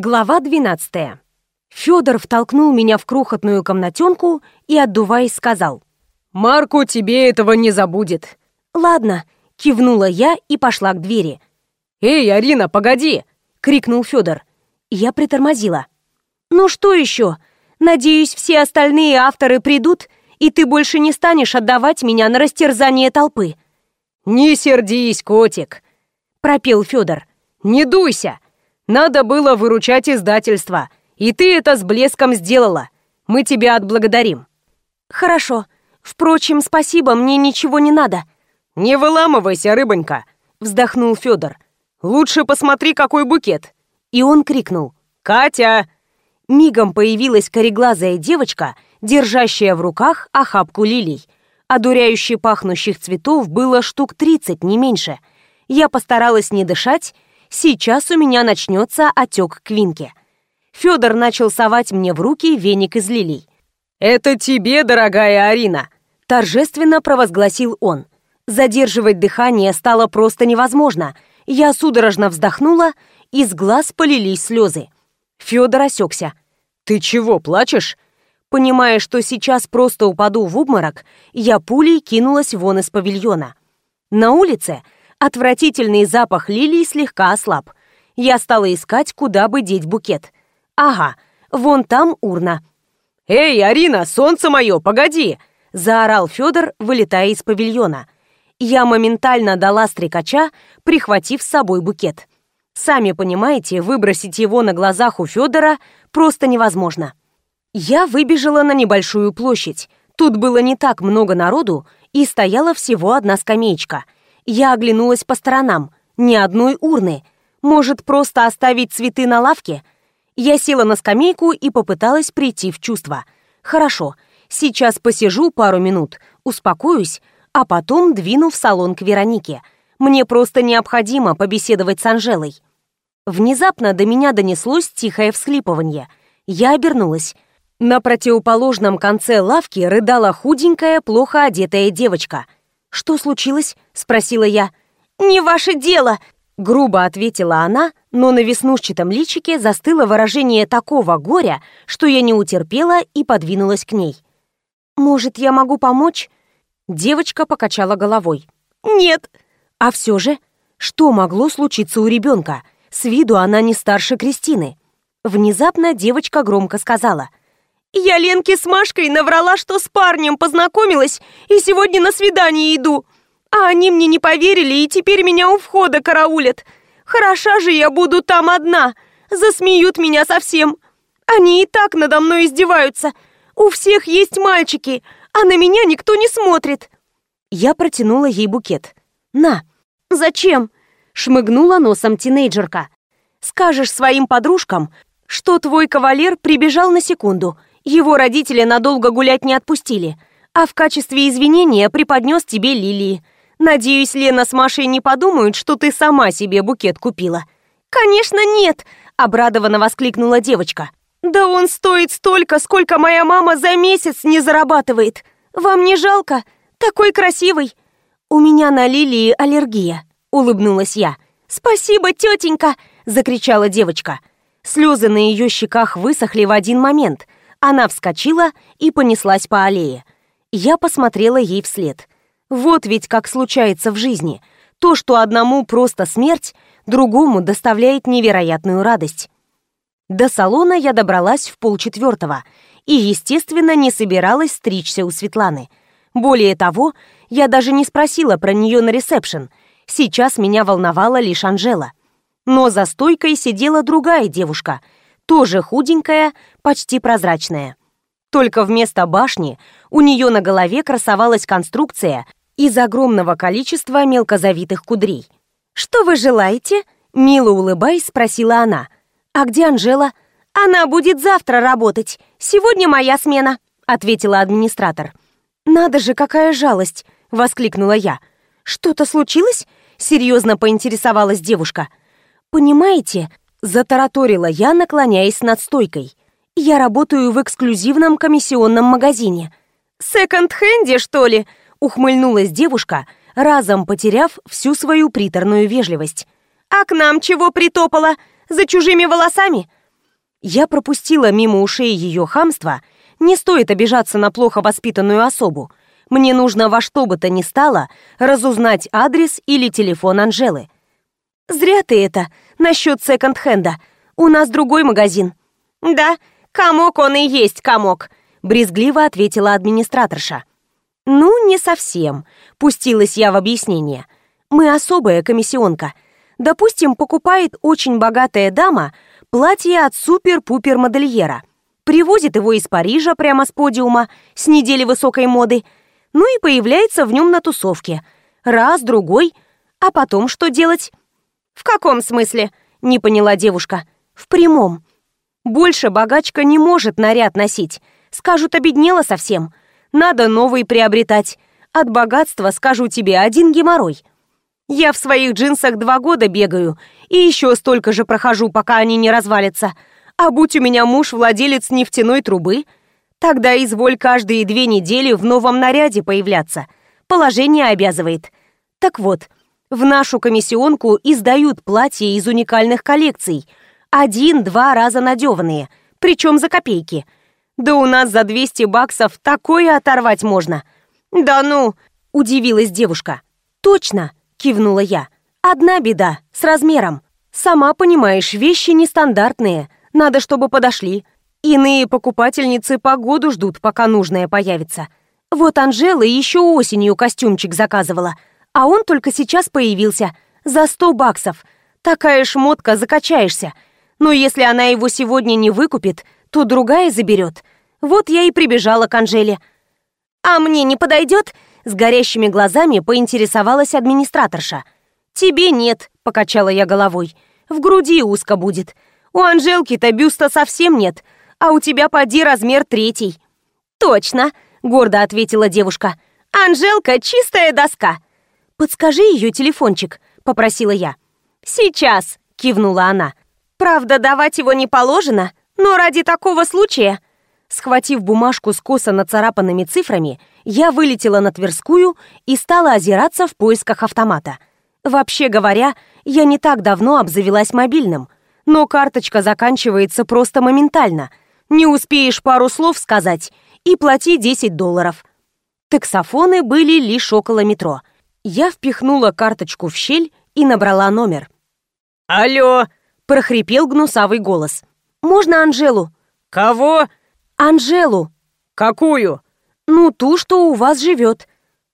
Глава 12. Федор втолкнул меня в крохотную комнатенку и, отдуваясь, сказал. «Марку тебе этого не забудет». «Ладно», — кивнула я и пошла к двери. «Эй, Арина, погоди!» — крикнул Федор. Я притормозила. «Ну что еще? Надеюсь, все остальные авторы придут, и ты больше не станешь отдавать меня на растерзание толпы». «Не сердись, котик», — пропел Федор. «Не дуйся. Надо было выручать издательство, и ты это с блеском сделала. Мы тебя отблагодарим». «Хорошо. Впрочем, спасибо, мне ничего не надо». «Не выламывайся, рыбонька», — вздохнул Федор. «Лучше посмотри, какой букет». И он крикнул. «Катя!» Мигом появилась кореглазая девочка, держащая в руках охапку лилий. Одуряюще пахнущих цветов было штук 30, не меньше. Я постаралась не дышать Сейчас у меня начнется отек квинки. Федор начал совать мне в руки веник из лилий. «Это тебе, дорогая Арина!» Торжественно провозгласил он. Задерживать дыхание стало просто невозможно. Я судорожно вздохнула, из глаз полились слезы. Федор осекся. «Ты чего, плачешь?» Понимая, что сейчас просто упаду в обморок, я пулей кинулась вон из павильона. На улице Отвратительный запах лилий слегка ослаб. Я стала искать, куда бы деть букет. Ага, вон там урна. «Эй, Арина, солнце мое, погоди!» — заорал Федор, вылетая из павильона. Я моментально дала стрекача, прихватив с собой букет. Сами понимаете, выбросить его на глазах у Федора просто невозможно. Я выбежала на небольшую площадь. Тут было не так много народу, и стояла всего одна скамеечка — я оглянулась по сторонам. Ни одной урны. Может, просто оставить цветы на лавке? Я села на скамейку и попыталась прийти в чувство. Хорошо, сейчас посижу пару минут, успокоюсь, а потом двину в салон к Веронике. Мне просто необходимо побеседовать с Анжелой. Внезапно до меня донеслось тихое всхлипывание. Я обернулась. На противоположном конце лавки рыдала худенькая, плохо одетая девочка — «Что случилось?» — спросила я. «Не ваше дело!» — грубо ответила она, но на веснушчатом личике застыло выражение такого горя, что я не утерпела и подвинулась к ней. «Может, я могу помочь?» Девочка покачала головой. «Нет!» А все же, что могло случиться у ребенка? С виду она не старше Кристины. Внезапно девочка громко сказала. Я Ленке с Машкой наврала, что с парнем познакомилась и сегодня на свидание иду. А они мне не поверили и теперь меня у входа караулят. Хороша же я буду там одна. Засмеют меня совсем. Они и так надо мной издеваются. У всех есть мальчики, а на меня никто не смотрит. Я протянула ей букет. «На». «Зачем?» — шмыгнула носом тинейджерка. «Скажешь своим подружкам, что твой кавалер прибежал на секунду, его родители надолго гулять не отпустили, а в качестве извинения преподнес тебе лилии. Надеюсь, Лена с Машей не подумают, что ты сама себе букет купила». «Конечно нет!» — обрадованно воскликнула девочка. «Да он стоит столько, сколько моя мама за месяц не зарабатывает. Вам не жалко? Такой красивый!» «У меня на лилии аллергия», — улыбнулась я. «Спасибо, тетенька!» — закричала девочка. Слезы на ее щеках высохли в один момент — она вскочила и понеслась по аллее. Я посмотрела ей вслед. Вот ведь как случается в жизни. То, что одному просто смерть, другому доставляет невероятную радость. До салона я добралась в полчетвертого и, естественно, не собиралась стричься у Светланы. Более того, я даже не спросила про нее на ресепшн. Сейчас меня волновала лишь Анжела. Но за стойкой сидела другая девушка — тоже худенькая, почти прозрачная. Только вместо башни у нее на голове красовалась конструкция из огромного количества мелкозавитых кудрей. «Что вы желаете?» — мило улыбаясь, спросила она. «А где Анжела?» «Она будет завтра работать. Сегодня моя смена», — ответила администратор. «Надо же, какая жалость!» — воскликнула я. «Что-то случилось?» — серьезно поинтересовалась девушка. «Понимаете, Затараторила я, наклоняясь над стойкой. «Я работаю в эксклюзивном комиссионном магазине». «Секонд-хенде, что ли?» — ухмыльнулась девушка, разом потеряв всю свою приторную вежливость. «А к нам чего притопала? За чужими волосами?» Я пропустила мимо ушей ее хамство. Не стоит обижаться на плохо воспитанную особу. Мне нужно во что бы то ни стало разузнать адрес или телефон Анжелы. «Зря ты это, насчет секонд-хенда. У нас другой магазин». «Да, комок он и есть комок», — брезгливо ответила администраторша. «Ну, не совсем», — пустилась я в объяснение. «Мы особая комиссионка. Допустим, покупает очень богатая дама платье от супер-пупер-модельера. Привозит его из Парижа прямо с подиума, с недели высокой моды, ну и появляется в нем на тусовке. Раз, другой. А потом что делать?» «В каком смысле?» — не поняла девушка. «В прямом. Больше богачка не может наряд носить. Скажут, обеднела совсем. Надо новый приобретать. От богатства, скажу тебе, один геморрой. Я в своих джинсах два года бегаю и еще столько же прохожу, пока они не развалятся. А будь у меня муж владелец нефтяной трубы, тогда изволь каждые две недели в новом наряде появляться. Положение обязывает. Так вот, в нашу комиссионку издают платья из уникальных коллекций. Один-два раза надеванные, причем за копейки – да у нас за 200 баксов такое оторвать можно. Да ну, удивилась девушка. Точно, кивнула я. Одна беда, с размером. Сама понимаешь, вещи нестандартные. Надо, чтобы подошли. Иные покупательницы погоду ждут, пока нужное появится. Вот Анжела еще осенью костюмчик заказывала, а он только сейчас появился. За 100 баксов. Такая шмотка, закачаешься. Но если она его сегодня не выкупит, то другая заберет. Вот я и прибежала к Анжеле. «А мне не подойдет?» С горящими глазами поинтересовалась администраторша. «Тебе нет», — покачала я головой. «В груди узко будет. У Анжелки-то бюста совсем нет, а у тебя поди размер третий». «Точно», — гордо ответила девушка. «Анжелка — чистая доска». «Подскажи ее телефончик», — попросила я. «Сейчас», — кивнула она. «Правда, давать его не положено, но ради такого случая...» Схватив бумажку с косо нацарапанными цифрами, я вылетела на Тверскую и стала озираться в поисках автомата. Вообще говоря, я не так давно обзавелась мобильным, но карточка заканчивается просто моментально. Не успеешь пару слов сказать и плати 10 долларов. Таксофоны были лишь около метро. Я впихнула карточку в щель и набрала номер. «Алло!» – прохрипел гнусавый голос. «Можно Анжелу?» «Кого?» «Анжелу». «Какую?» «Ну, ту, что у вас живет».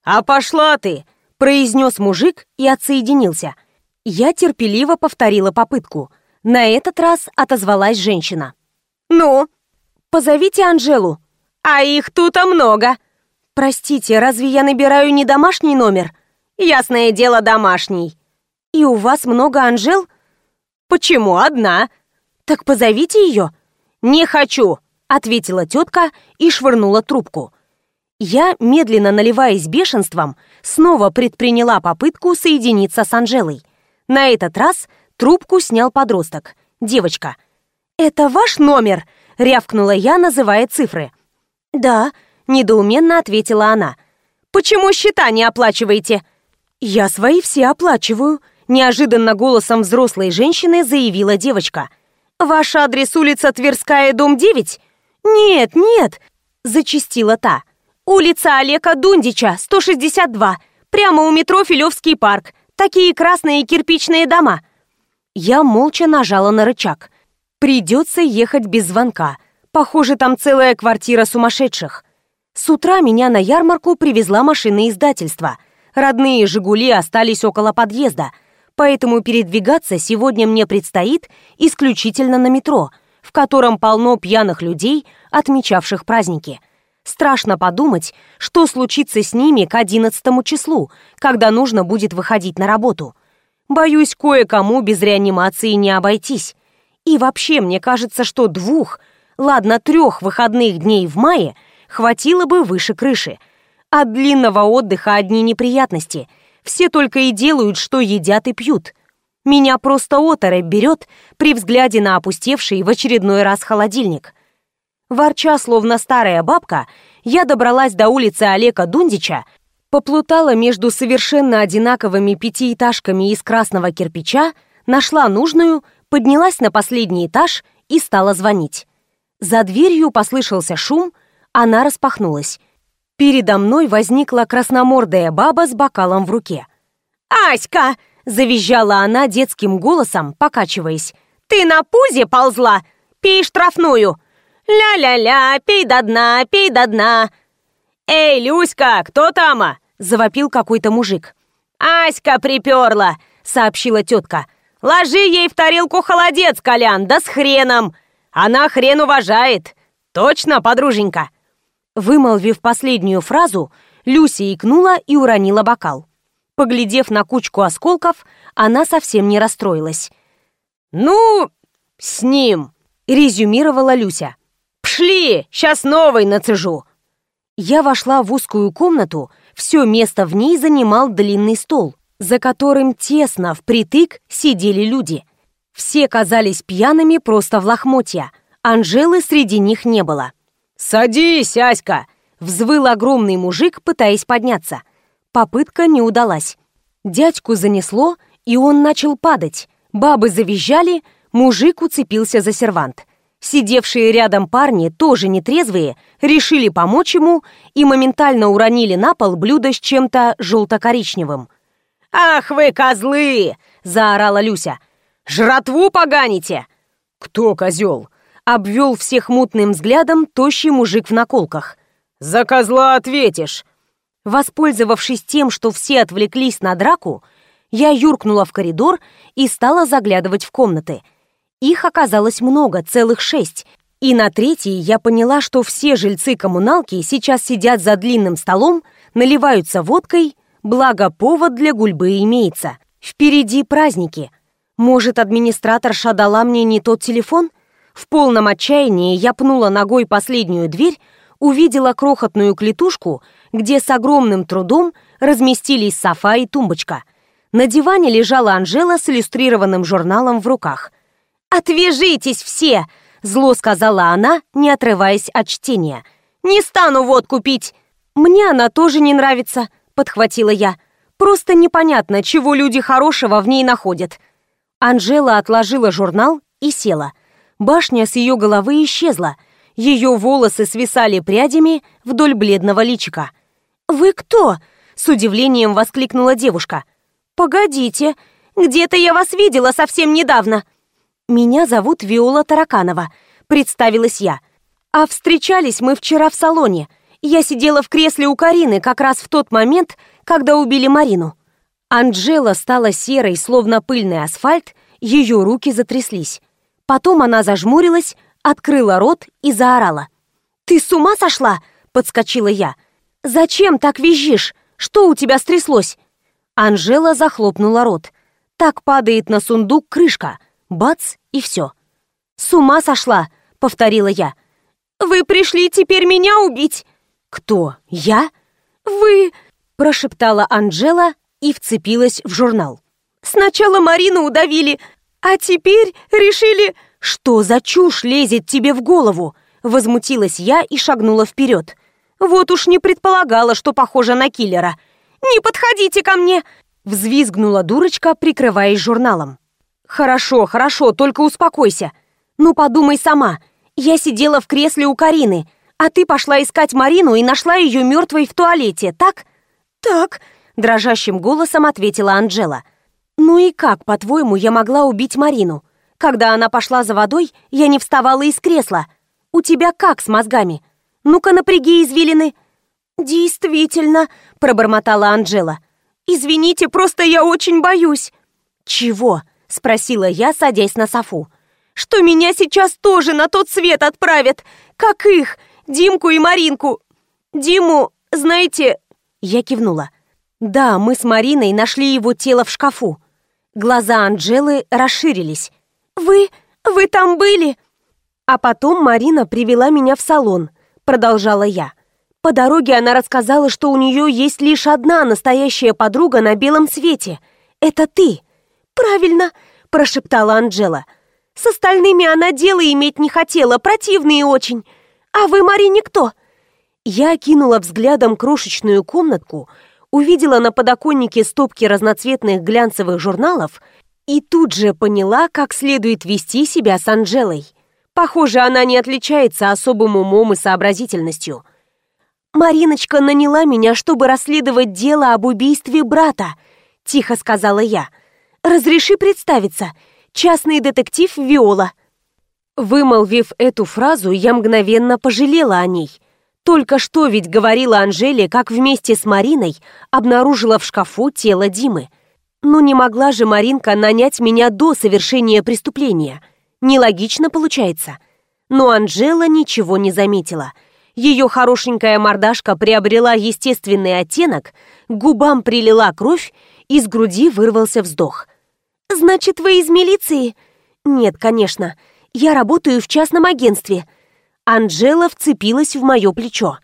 «А пошла ты!» – произнес мужик и отсоединился. Я терпеливо повторила попытку. На этот раз отозвалась женщина. «Ну?» «Позовите Анжелу». «А их тут много». «Простите, разве я набираю не домашний номер?» «Ясное дело, домашний». «И у вас много Анжел?» «Почему одна?» «Так позовите ее». «Не хочу», ответила тетка и швырнула трубку. Я, медленно наливаясь бешенством, снова предприняла попытку соединиться с Анжелой. На этот раз трубку снял подросток, девочка. «Это ваш номер?» — рявкнула я, называя цифры. «Да», — недоуменно ответила она. «Почему счета не оплачиваете?» «Я свои все оплачиваю», — неожиданно голосом взрослой женщины заявила девочка. «Ваш адрес улица Тверская, дом 9?» «Нет, нет!» – зачастила та. «Улица Олега Дундича, 162, прямо у метро Филевский парк. Такие красные кирпичные дома». Я молча нажала на рычаг. Придется ехать без звонка. Похоже, там целая квартира сумасшедших. С утра меня на ярмарку привезла машина издательства. Родные «Жигули» остались около подъезда, поэтому передвигаться сегодня мне предстоит исключительно на метро – в котором полно пьяных людей, отмечавших праздники. Страшно подумать, что случится с ними к 11 числу, когда нужно будет выходить на работу. Боюсь, кое-кому без реанимации не обойтись. И вообще, мне кажется, что двух, ладно, трех выходных дней в мае хватило бы выше крыши. От длинного отдыха одни неприятности. Все только и делают, что едят и пьют – меня просто оторопь берет при взгляде на опустевший в очередной раз холодильник. Ворча, словно старая бабка, я добралась до улицы Олега Дундича, поплутала между совершенно одинаковыми пятиэтажками из красного кирпича, нашла нужную, поднялась на последний этаж и стала звонить. За дверью послышался шум, она распахнулась. Передо мной возникла красномордая баба с бокалом в руке. «Аська!» — завизжала она детским голосом, покачиваясь. «Ты на пузе ползла? Пей штрафную! Ля-ля-ля, пей до дна, пей до дна!» «Эй, Люська, кто тама?» — завопил какой-то мужик. «Аська приперла!» — сообщила тетка. «Ложи ей в тарелку холодец, Колян, да с хреном! Она хрен уважает! Точно, подруженька?» Вымолвив последнюю фразу, Люся икнула и уронила бокал. Поглядев на кучку осколков, она совсем не расстроилась. «Ну, с ним!» — резюмировала Люся. «Пшли, сейчас новый нацежу!» Я вошла в узкую комнату, все место в ней занимал длинный стол, за которым тесно, впритык, сидели люди. Все казались пьяными просто в лохмотья. Анжелы среди них не было. «Садись, Аська!» — взвыл огромный мужик, пытаясь подняться. Попытка не удалась. Дядьку занесло, и он начал падать. Бабы завизжали, мужик уцепился за сервант. Сидевшие рядом парни, тоже нетрезвые, решили помочь ему и моментально уронили на пол блюдо с чем-то желто-коричневым. «Ах вы, козлы!» — заорала Люся. «Жратву поганите!» «Кто козел?» — обвел всех мутным взглядом тощий мужик в наколках. «За козла ответишь!» Воспользовавшись тем, что все отвлеклись на драку, я юркнула в коридор и стала заглядывать в комнаты — их оказалось много, целых шесть. И на третьей я поняла, что все жильцы коммуналки сейчас сидят за длинным столом, наливаются водкой, благо повод для гульбы имеется. Впереди праздники. Может, администраторша дала мне не тот телефон? В полном отчаянии я пнула ногой последнюю дверь, увидела крохотную клетушку, где с огромным трудом разместились софа и тумбочка. На диване лежала Анжела с иллюстрированным журналом в руках. «Отвяжитесь все!» — зло сказала она, не отрываясь от чтения. «Не стану водку пить!» «Мне она тоже не нравится», — подхватила я. «Просто непонятно, чего люди хорошего в ней находят». Анжела отложила журнал и села. Башня с ее головы исчезла. Ее волосы свисали прядями вдоль бледного личика. «Вы кто?» — с удивлением воскликнула девушка. «Погодите, где-то я вас видела совсем недавно». «Меня зовут Виола Тараканова», — представилась я. «А встречались мы вчера в салоне. Я сидела в кресле у Карины как раз в тот момент, когда убили Марину». Анжела стала серой, словно пыльный асфальт, ее руки затряслись. Потом она зажмурилась, открыла рот и заорала. «Ты с ума сошла?» — подскочила я. «Зачем так визжишь? Что у тебя стряслось?» Анжела захлопнула рот. Так падает на сундук крышка. Бац, и все. «С ума сошла!» — повторила я. «Вы пришли теперь меня убить!» «Кто? Я?» «Вы...» — прошептала Анжела и вцепилась в журнал. «Сначала Марину удавили, а теперь решили...» «Что за чушь лезет тебе в голову?» Возмутилась я и шагнула вперед. «Вот уж не предполагала, что похожа на киллера. Не подходите ко мне!» Взвизгнула дурочка, прикрываясь журналом. «Хорошо, хорошо, только успокойся. Ну, подумай сама. Я сидела в кресле у Карины, а ты пошла искать Марину и нашла ее мертвой в туалете, так?» «Так», — дрожащим голосом ответила Анжела. «Ну и как, по-твоему, я могла убить Марину? Когда она пошла за водой, я не вставала из кресла. У тебя как с мозгами? Ну-ка напряги извилины». «Действительно», — пробормотала Анжела. «Извините, просто я очень боюсь». «Чего?» — спросила я, садясь на софу. «Что меня сейчас тоже на тот свет отправят, как их, Димку и Маринку. Диму, знаете...» Я кивнула. «Да, мы с Мариной нашли его тело в шкафу». Глаза Анжелы расширились. «Вы... вы там были?» А потом Марина привела меня в салон, продолжала я. По дороге она рассказала, что у нее есть лишь одна настоящая подруга на белом свете. Это ты. «Правильно», — прошептала Анжела. «С остальными она дело иметь не хотела, противные очень. А вы, Марине, кто?» Я кинула взглядом крошечную комнатку, увидела на подоконнике стопки разноцветных глянцевых журналов и тут же поняла, как следует вести себя с Анжелой. Похоже, она не отличается особым умом и сообразительностью. «Мариночка наняла меня, чтобы расследовать дело об убийстве брата», — тихо сказала я. «Разреши представиться. Частный детектив Виола». Вымолвив эту фразу, я мгновенно пожалела о ней. Только что ведь говорила Анжеле, как вместе с Мариной обнаружила в шкафу тело Димы. Ну не могла же Маринка нанять меня до совершения преступления. Нелогично получается. Но Анжела ничего не заметила. Ее хорошенькая мордашка приобрела естественный оттенок, губам прилила кровь, из груди вырвался вздох. «Значит, вы из милиции?» «Нет, конечно. Я работаю в частном агентстве». Анжела вцепилась в мое плечо.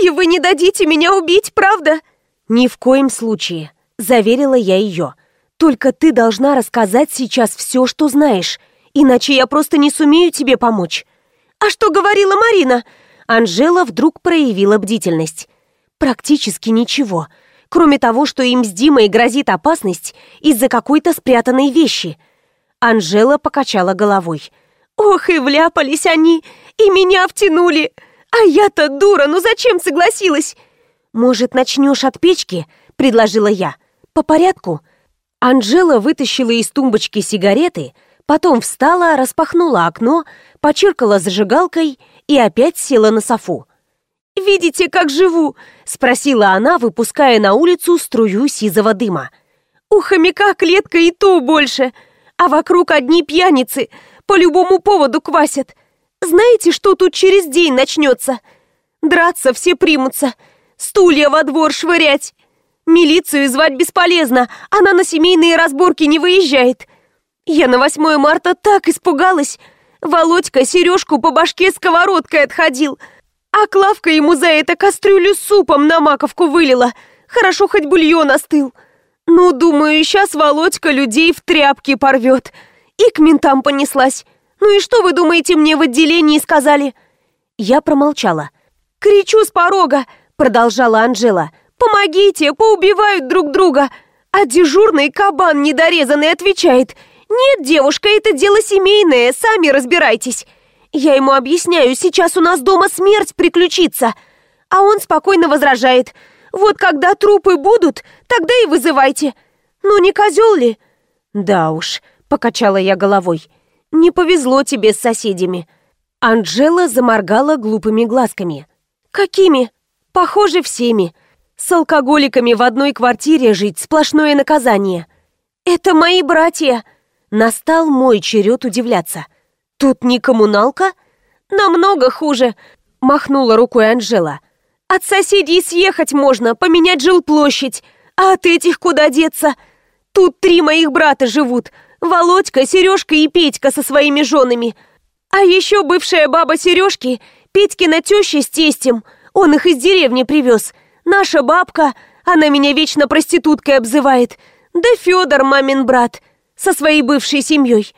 «И вы не дадите меня убить, правда?» «Ни в коем случае», — заверила я ее. «Только ты должна рассказать сейчас все, что знаешь, иначе я просто не сумею тебе помочь». «А что говорила Марина?» Анжела вдруг проявила бдительность. «Практически ничего, кроме того, что им с Димой грозит опасность из-за какой-то спрятанной вещи». Анжела покачала головой. «Ох, и вляпались они, и меня втянули! А я-то дура, ну зачем согласилась?» «Может, начнешь от печки?» — предложила я. «По порядку?» Анжела вытащила из тумбочки сигареты, потом встала, распахнула окно, почиркала зажигалкой и опять села на софу. «Видите, как живу?» — спросила она, выпуская на улицу струю сизого дыма. «У хомяка клетка и то больше, а вокруг одни пьяницы, по любому поводу квасят. Знаете, что тут через день начнется? Драться все примутся, стулья во двор швырять. Милицию звать бесполезно, она на семейные разборки не выезжает. Я на 8 марта так испугалась. Володька сережку по башке сковородкой отходил, а Клавка ему за это кастрюлю с супом на маковку вылила. Хорошо, хоть бульон остыл. Ну, думаю, сейчас Володька людей в тряпки порвет. И к ментам понеслась. Ну и что вы думаете, мне в отделении сказали? Я промолчала. Кричу с порога, продолжала Анжела. Помогите, поубивают друг друга. А дежурный кабан недорезанный отвечает. Нет, девушка, это дело семейное, сами разбирайтесь. Я ему объясняю, сейчас у нас дома смерть приключится. А он спокойно возражает. Вот когда трупы будут, тогда и вызывайте. Ну не козел ли? Да уж, покачала я головой. Не повезло тебе с соседями. Анжела заморгала глупыми глазками. Какими? Похоже, всеми. С алкоголиками в одной квартире жить сплошное наказание. Это мои братья. Настал мой черед удивляться. Тут не коммуналка? Намного хуже, махнула рукой Анжела. От соседей съехать можно, поменять жилплощадь. А от этих куда деться? Тут три моих брата живут. Володька, Сережка и Петька со своими женами. А еще бывшая баба Сережки, Петькина теща с тестем. Он их из деревни привез. Наша бабка, она меня вечно проституткой обзывает. Да Федор, мамин брат, со своей бывшей семьей.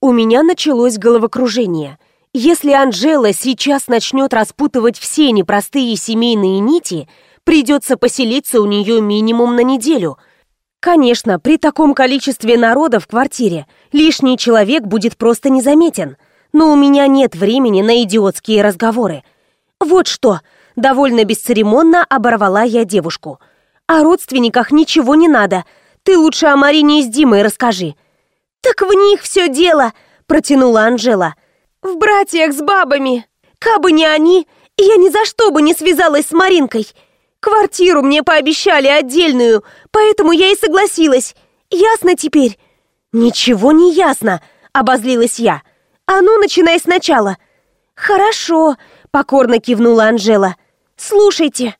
У меня началось головокружение. Если Анжела сейчас начнет распутывать все непростые семейные нити, придется поселиться у нее минимум на неделю – Конечно, при таком количестве народа в квартире лишний человек будет просто незаметен. Но у меня нет времени на идиотские разговоры. Вот что, довольно бесцеремонно оборвала я девушку. О родственниках ничего не надо. Ты лучше о Марине с Димой расскажи. Так в них все дело, протянула Анжела. В братьях с бабами. Кабы не они, я ни за что бы не связалась с Маринкой. Квартиру мне пообещали отдельную, поэтому я и согласилась. Ясно теперь?» «Ничего не ясно», — обозлилась я. «А ну, начинай сначала». «Хорошо», — покорно кивнула Анжела. «Слушайте».